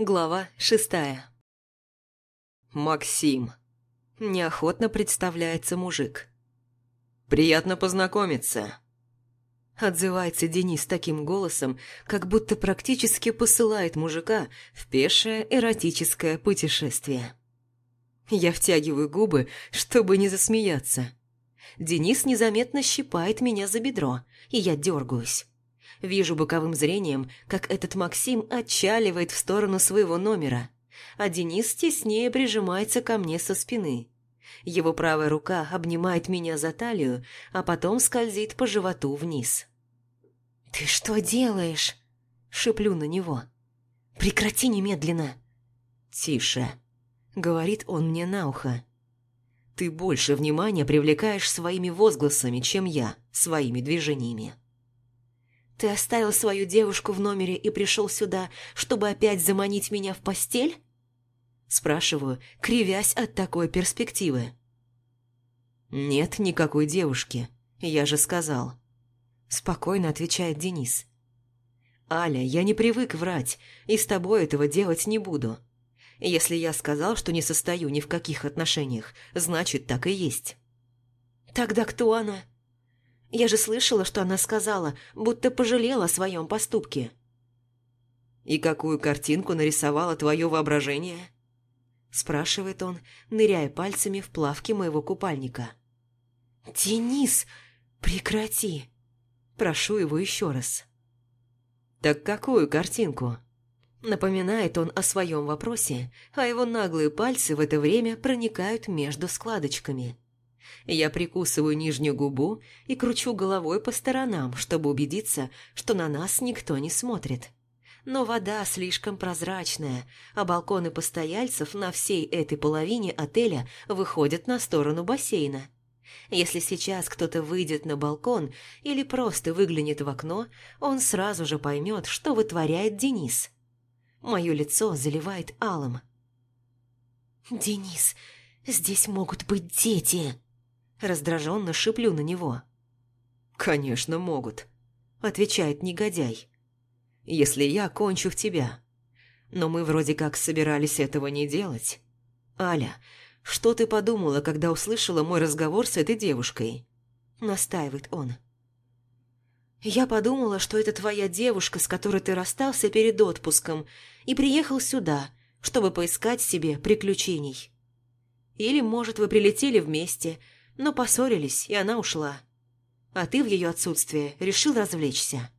Глава шестая «Максим», – неохотно представляется мужик. «Приятно познакомиться», – отзывается Денис таким голосом, как будто практически посылает мужика в пешее эротическое путешествие. Я втягиваю губы, чтобы не засмеяться. Денис незаметно щипает меня за бедро, и я дергаюсь. Вижу боковым зрением, как этот Максим отчаливает в сторону своего номера, а Денис теснее прижимается ко мне со спины. Его правая рука обнимает меня за талию, а потом скользит по животу вниз. «Ты что делаешь?» – шиплю на него. «Прекрати немедленно!» «Тише!» – говорит он мне на ухо. «Ты больше внимания привлекаешь своими возгласами, чем я, своими движениями». «Ты оставил свою девушку в номере и пришел сюда, чтобы опять заманить меня в постель?» Спрашиваю, кривясь от такой перспективы. «Нет никакой девушки, я же сказал». Спокойно отвечает Денис. «Аля, я не привык врать, и с тобой этого делать не буду. Если я сказал, что не состою ни в каких отношениях, значит, так и есть». «Тогда кто она?» Я же слышала, что она сказала, будто пожалела о своем поступке. «И какую картинку нарисовало твое воображение?» Спрашивает он, ныряя пальцами в плавки моего купальника. «Денис, прекрати!» Прошу его еще раз. «Так какую картинку?» Напоминает он о своем вопросе, а его наглые пальцы в это время проникают между складочками – я прикусываю нижнюю губу и кручу головой по сторонам, чтобы убедиться, что на нас никто не смотрит. Но вода слишком прозрачная, а балконы постояльцев на всей этой половине отеля выходят на сторону бассейна. Если сейчас кто-то выйдет на балкон или просто выглянет в окно, он сразу же поймет, что вытворяет Денис. Мое лицо заливает алым. «Денис, здесь могут быть дети!» Раздраженно шиплю на него. «Конечно, могут», – отвечает негодяй. «Если я кончу в тебя. Но мы вроде как собирались этого не делать. Аля, что ты подумала, когда услышала мой разговор с этой девушкой?» Настаивает он. «Я подумала, что это твоя девушка, с которой ты расстался перед отпуском, и приехал сюда, чтобы поискать себе приключений. Или, может, вы прилетели вместе – но поссорились, и она ушла. А ты в ее отсутствие решил развлечься.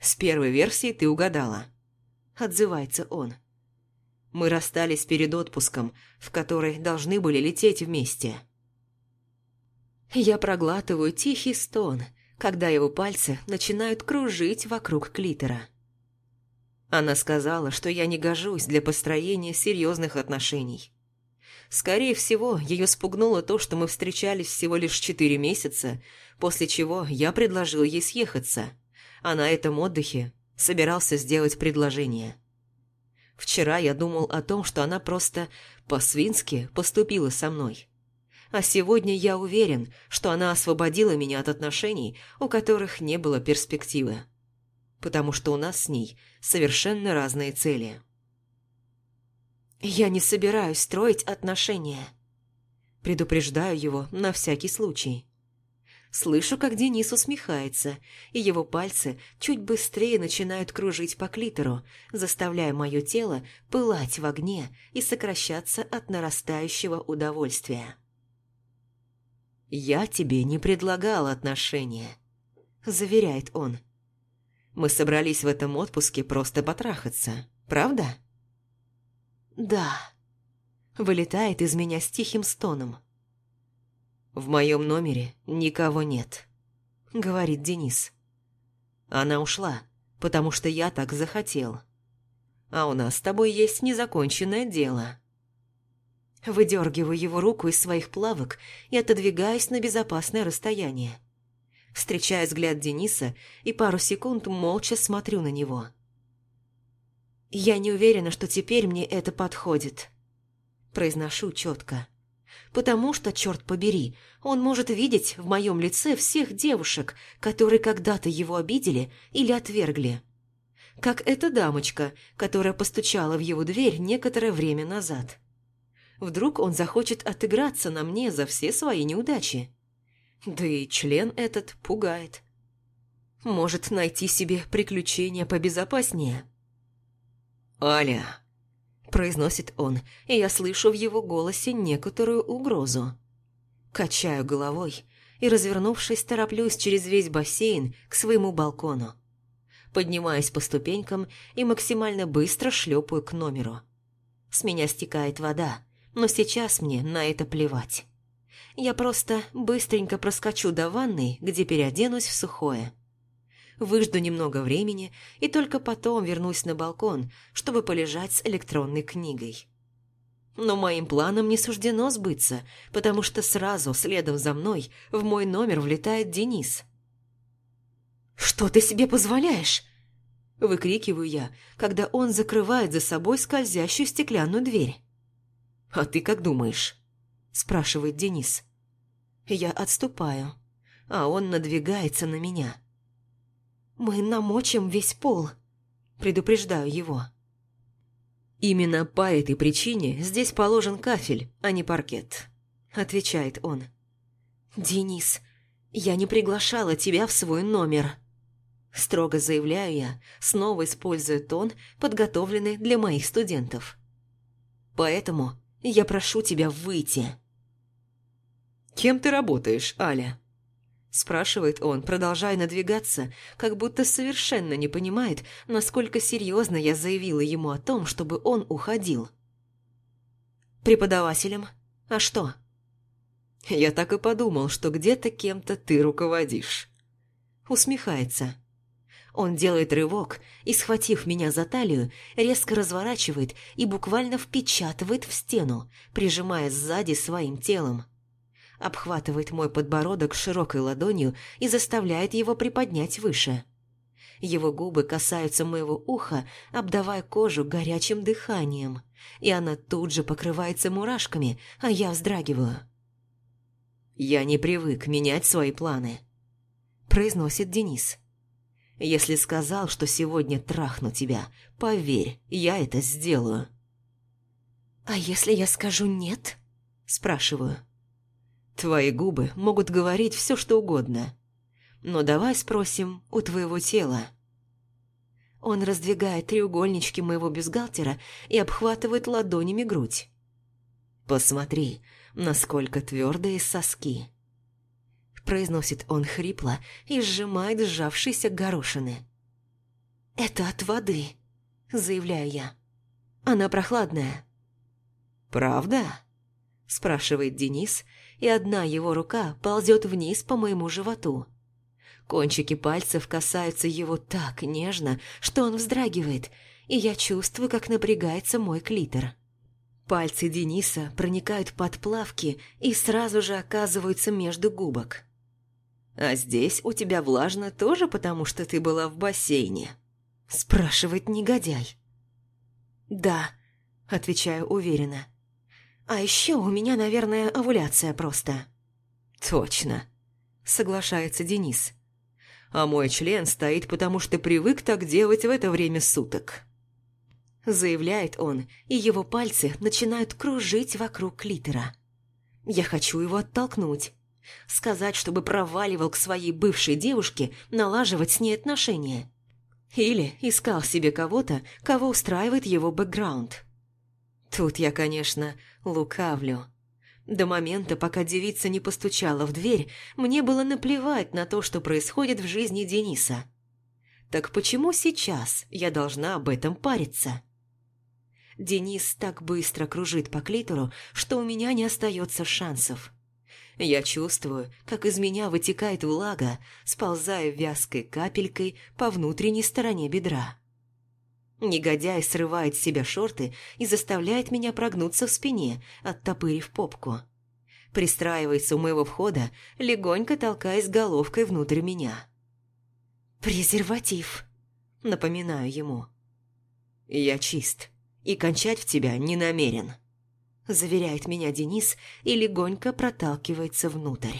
«С первой версией ты угадала», – отзывается он. «Мы расстались перед отпуском, в который должны были лететь вместе». Я проглатываю тихий стон, когда его пальцы начинают кружить вокруг клитора. Она сказала, что я не гожусь для построения серьезных отношений. Скорее всего, ее спугнуло то, что мы встречались всего лишь четыре месяца, после чего я предложил ей съехаться, а на этом отдыхе собирался сделать предложение. Вчера я думал о том, что она просто по-свински поступила со мной. А сегодня я уверен, что она освободила меня от отношений, у которых не было перспективы. Потому что у нас с ней совершенно разные цели. «Я не собираюсь строить отношения». Предупреждаю его на всякий случай. Слышу, как Денис усмехается, и его пальцы чуть быстрее начинают кружить по клитору, заставляя мое тело пылать в огне и сокращаться от нарастающего удовольствия. «Я тебе не предлагал отношения», – заверяет он. «Мы собрались в этом отпуске просто потрахаться, правда?» «Да», — вылетает из меня с тихим стоном. «В моем номере никого нет», — говорит Денис. «Она ушла, потому что я так захотел. А у нас с тобой есть незаконченное дело». Выдергиваю его руку из своих плавок и отодвигаюсь на безопасное расстояние. Встречаю взгляд Дениса и пару секунд молча смотрю на него. «Я не уверена, что теперь мне это подходит», – произношу четко. «Потому что, черт побери, он может видеть в моем лице всех девушек, которые когда-то его обидели или отвергли. Как эта дамочка, которая постучала в его дверь некоторое время назад. Вдруг он захочет отыграться на мне за все свои неудачи. Да и член этот пугает. Может найти себе приключения побезопаснее. «Аля!» – произносит он, и я слышу в его голосе некоторую угрозу. Качаю головой и, развернувшись, тороплюсь через весь бассейн к своему балкону. Поднимаюсь по ступенькам и максимально быстро шлепаю к номеру. С меня стекает вода, но сейчас мне на это плевать. Я просто быстренько проскочу до ванной, где переоденусь в сухое. Выжду немного времени и только потом вернусь на балкон, чтобы полежать с электронной книгой. Но моим планам не суждено сбыться, потому что сразу, следом за мной, в мой номер влетает Денис. «Что ты себе позволяешь?» Выкрикиваю я, когда он закрывает за собой скользящую стеклянную дверь. «А ты как думаешь?» – спрашивает Денис. Я отступаю, а он надвигается на меня. «Мы намочим весь пол», – предупреждаю его. «Именно по этой причине здесь положен кафель, а не паркет», – отвечает он. «Денис, я не приглашала тебя в свой номер», – строго заявляю я, снова используя тон, подготовленный для моих студентов. «Поэтому я прошу тебя выйти». «Кем ты работаешь, Аля?» Спрашивает он, продолжая надвигаться, как будто совершенно не понимает, насколько серьезно я заявила ему о том, чтобы он уходил. «Преподавателем? А что?» «Я так и подумал, что где-то кем-то ты руководишь». Усмехается. Он делает рывок и, схватив меня за талию, резко разворачивает и буквально впечатывает в стену, прижимая сзади своим телом. Обхватывает мой подбородок широкой ладонью и заставляет его приподнять выше. Его губы касаются моего уха, обдавая кожу горячим дыханием, и она тут же покрывается мурашками, а я вздрагиваю. «Я не привык менять свои планы», – произносит Денис. Если сказал, что сегодня трахну тебя, поверь, я это сделаю». «А если я скажу «нет»?» – спрашиваю. «Твои губы могут говорить все, что угодно. Но давай спросим у твоего тела». Он раздвигает треугольнички моего бюстгальтера и обхватывает ладонями грудь. «Посмотри, насколько твердые соски». Произносит он хрипло и сжимает сжавшиеся горошины. «Это от воды», – заявляю я. «Она прохладная». «Правда?» – спрашивает Денис, и одна его рука ползет вниз по моему животу. Кончики пальцев касаются его так нежно, что он вздрагивает, и я чувствую, как напрягается мой клитор. Пальцы Дениса проникают под плавки и сразу же оказываются между губок. А здесь у тебя влажно тоже потому, что ты была в бассейне?» Спрашивает негодяй. «Да», – отвечаю уверенно. «А еще у меня, наверное, овуляция просто». «Точно», – соглашается Денис. «А мой член стоит, потому что привык так делать в это время суток». Заявляет он, и его пальцы начинают кружить вокруг клитора. Я хочу его оттолкнуть, Сказать, чтобы проваливал к своей бывшей девушке, налаживать с ней отношения. Или искал себе кого-то, кого устраивает его бэкграунд. Тут я, конечно, лукавлю. До момента, пока девица не постучала в дверь, мне было наплевать на то, что происходит в жизни Дениса. Так почему сейчас я должна об этом париться? Денис так быстро кружит по клитору, что у меня не остается шансов. Я чувствую, как из меня вытекает влага, сползая вязкой капелькой по внутренней стороне бедра. Негодяй срывает с себя шорты и заставляет меня прогнуться в спине, оттопырив попку. Пристраивается у моего входа, легонько толкаясь головкой внутрь меня. «Презерватив», — напоминаю ему. «Я чист и кончать в тебя не намерен» заверяет меня Денис и легонько проталкивается внутрь.